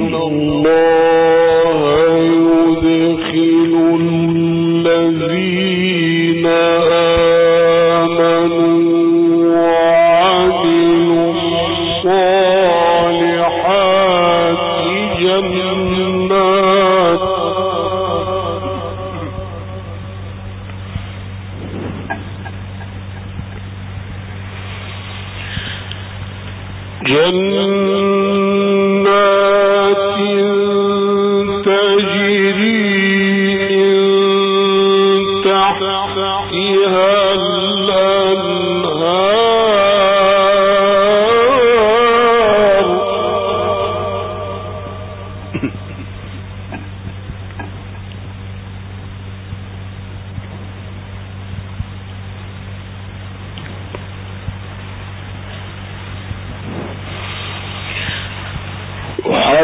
اللہ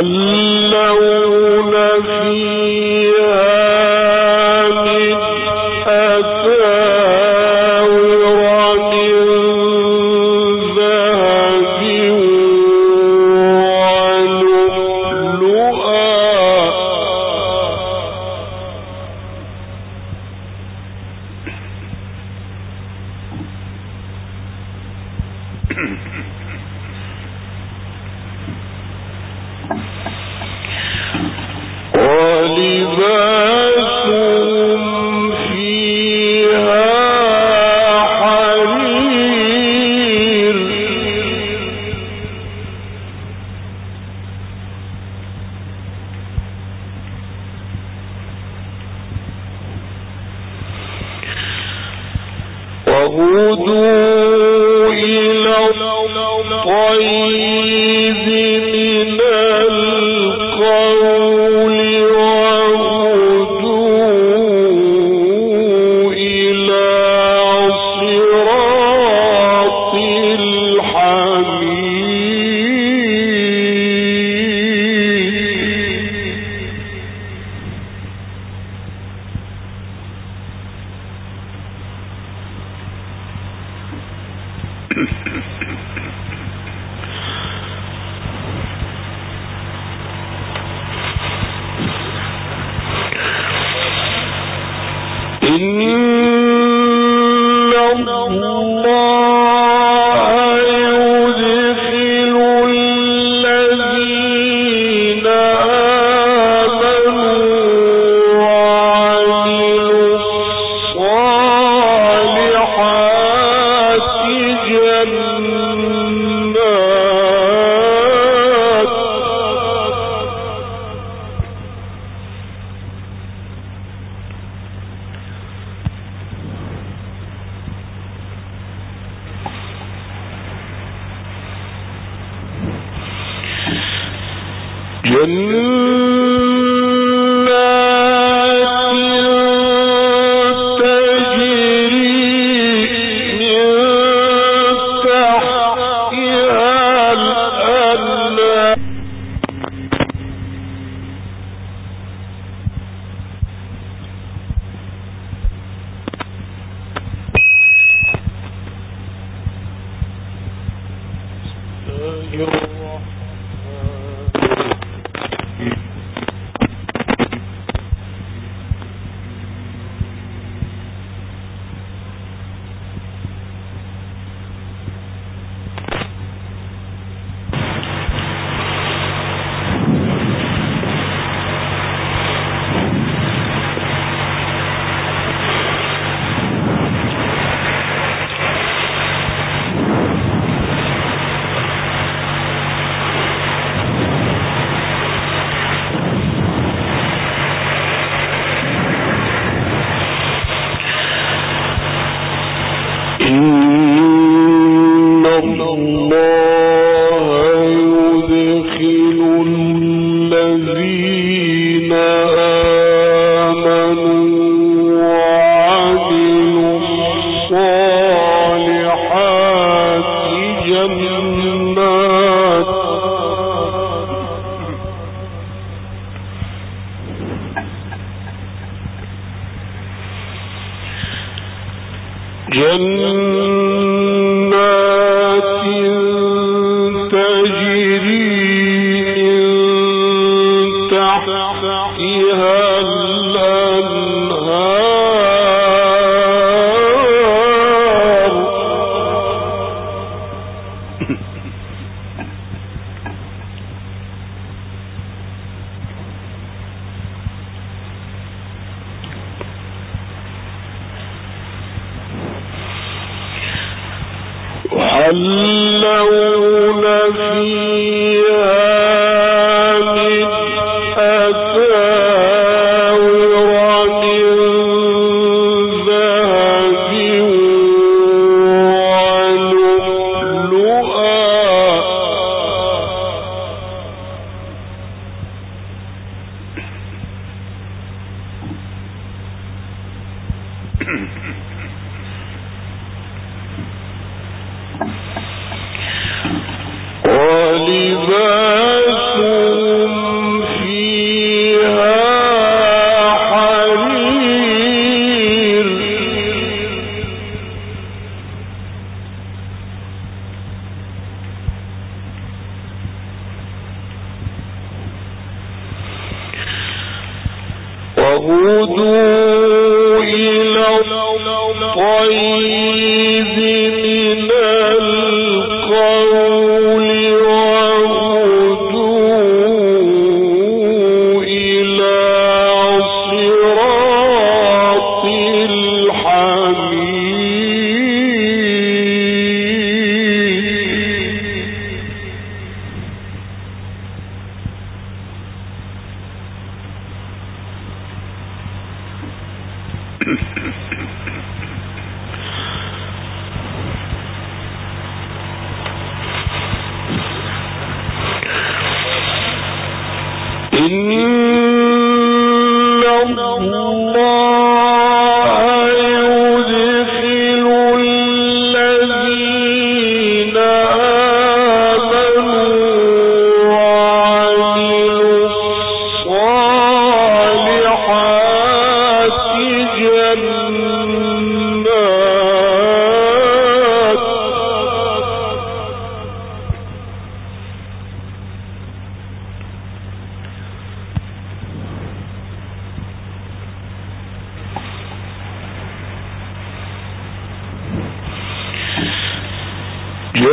تولوا وهدوا إلى الطيب تحتها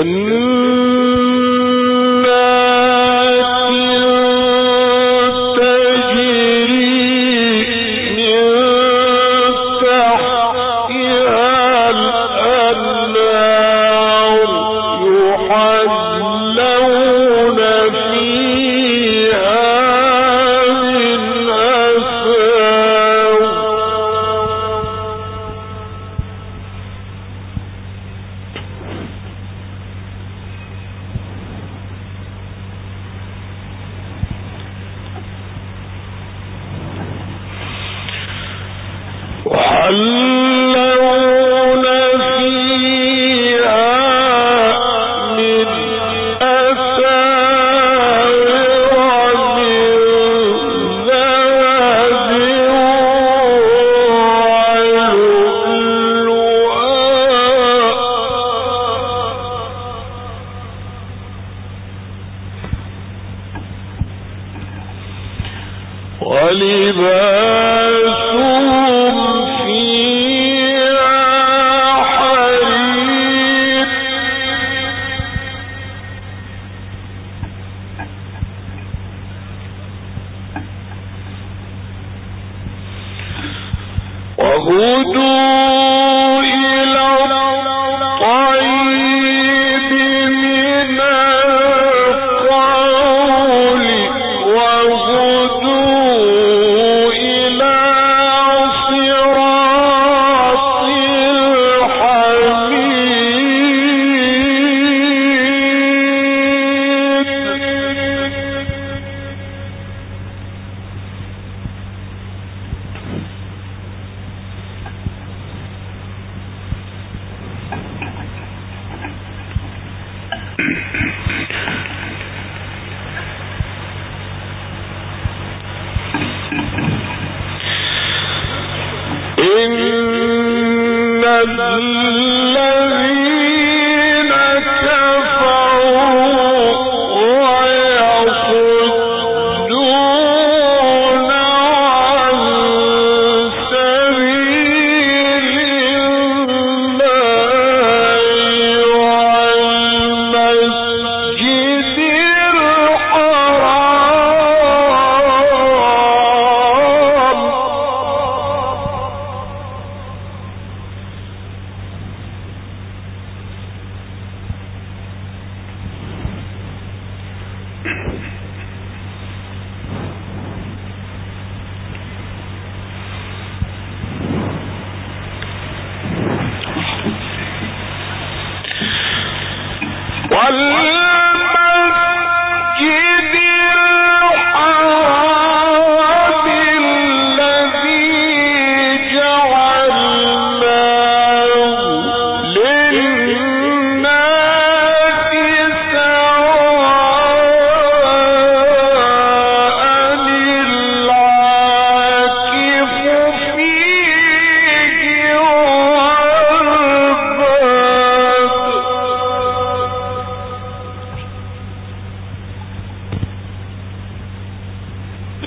Good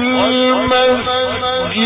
والمسجد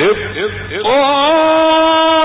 للطاغين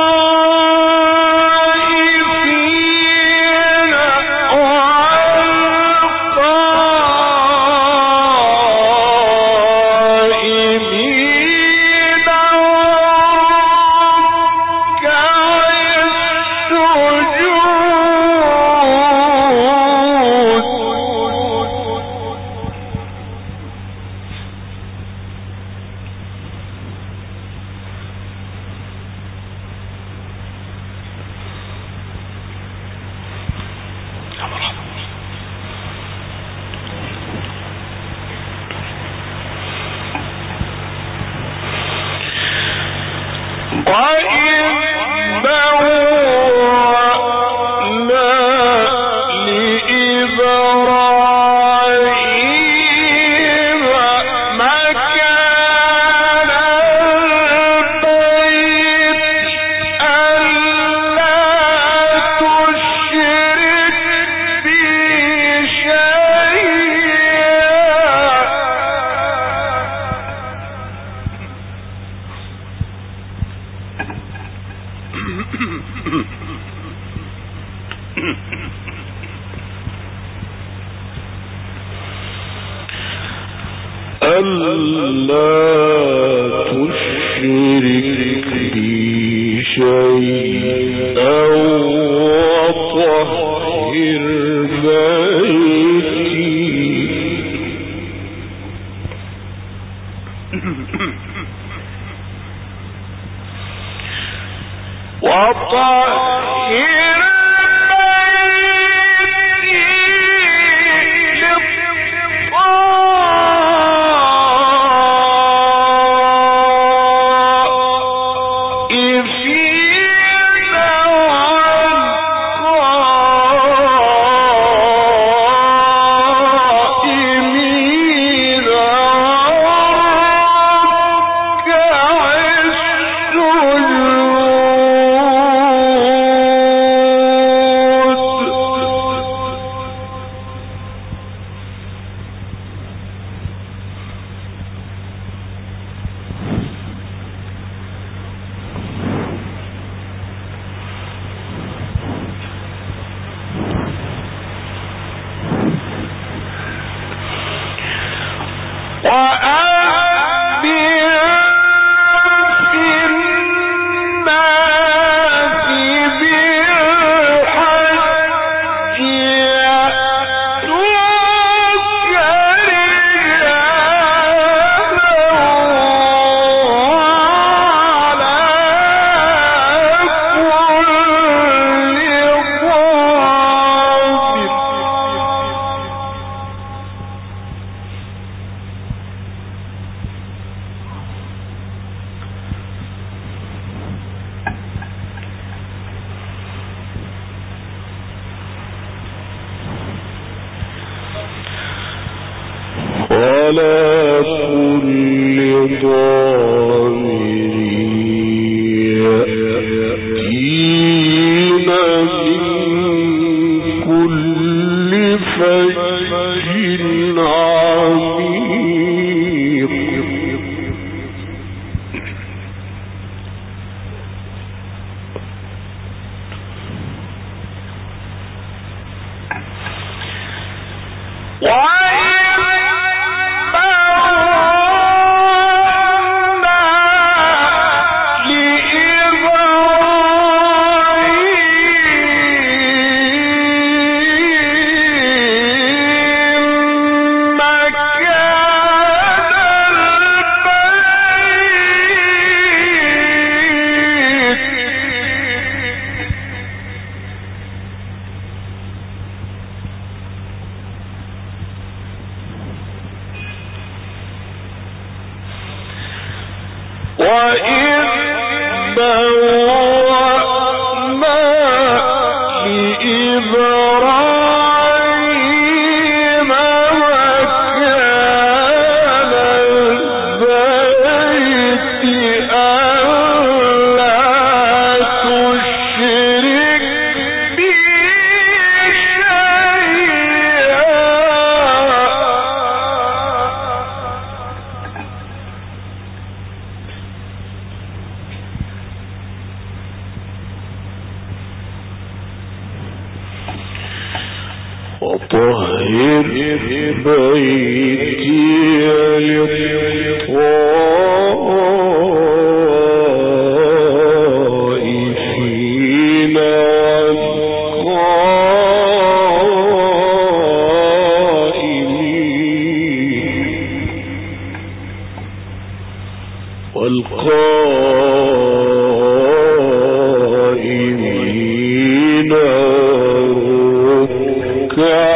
Hallelujah.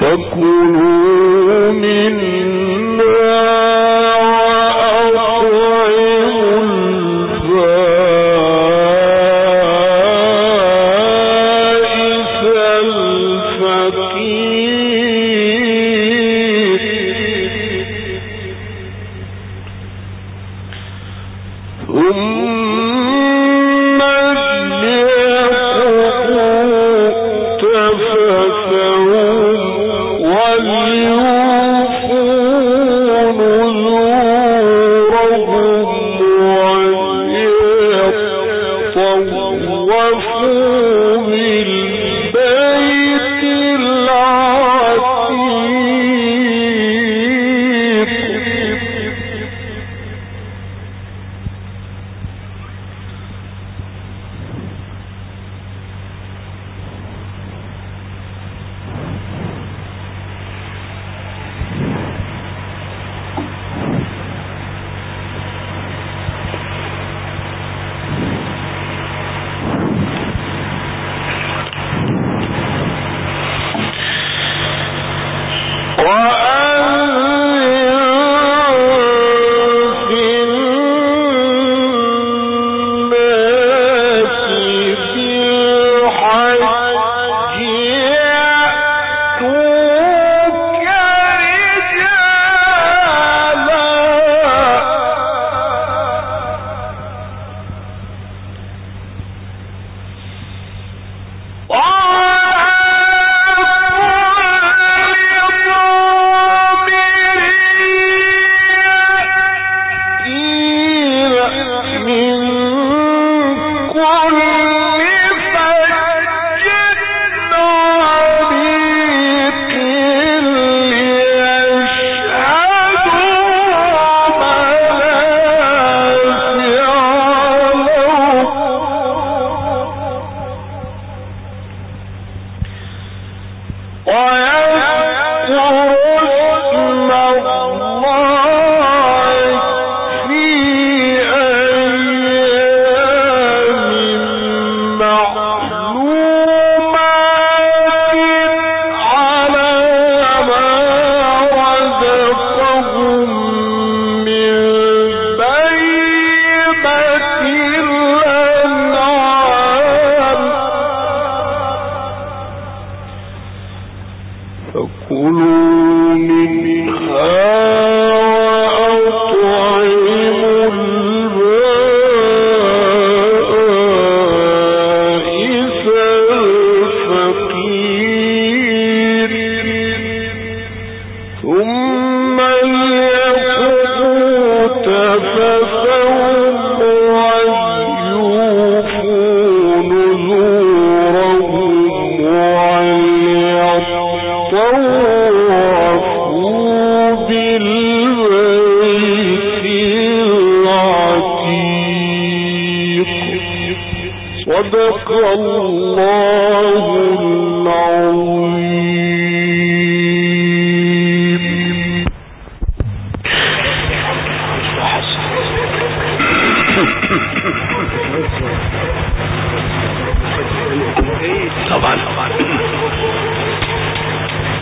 فكلوا من